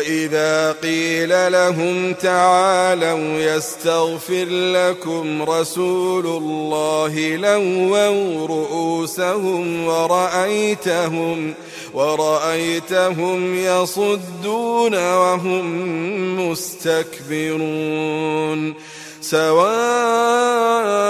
وإذا قيل لهم تعالوا يستغفر لكم رسول الله لووا رؤوسهم ورأيتهم ورأيتهم يصدون وهم مستكبرون سواء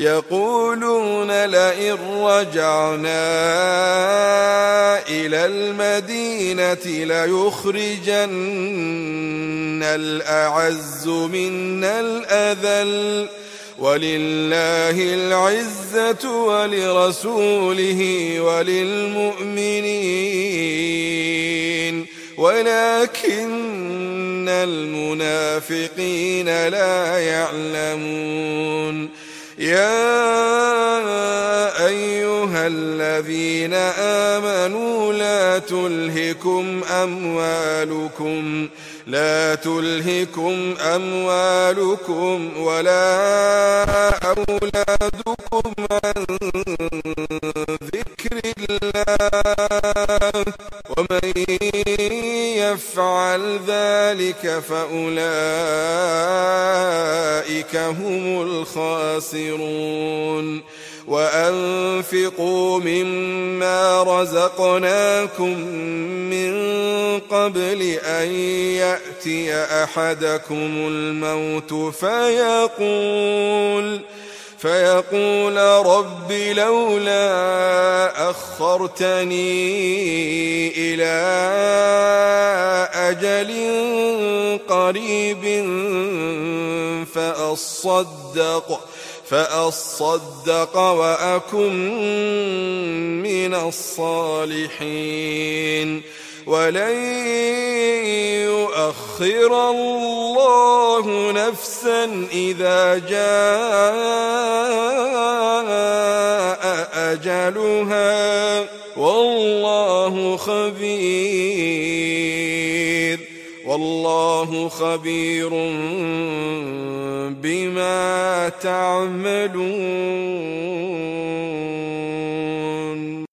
يقولون لئن رجعنا إلى المدينة ليخرجن الأعز منا الأذل ولله العزة ولرسوله وللمؤمنين. ولكن المنافقين لا يعلمون. يا الذين آمنوا لا تلهكم أموالكم لا تلهكم أموالكم ولا أولادكم عن ذكر الله. ومن يفعل ذلك فأولئك هم الخاسرون. وأنفقوا مما رزقناكم من قبل أن يأتي أحدكم الموت فيقول فيقول رب لولا أخرتني إلى أجل قريب فأصدق فأصدق وأكن من الصالحين. ولن يؤخر الله نفسا إذا جاء أجلها والله خبير والله خبير بما تعملون.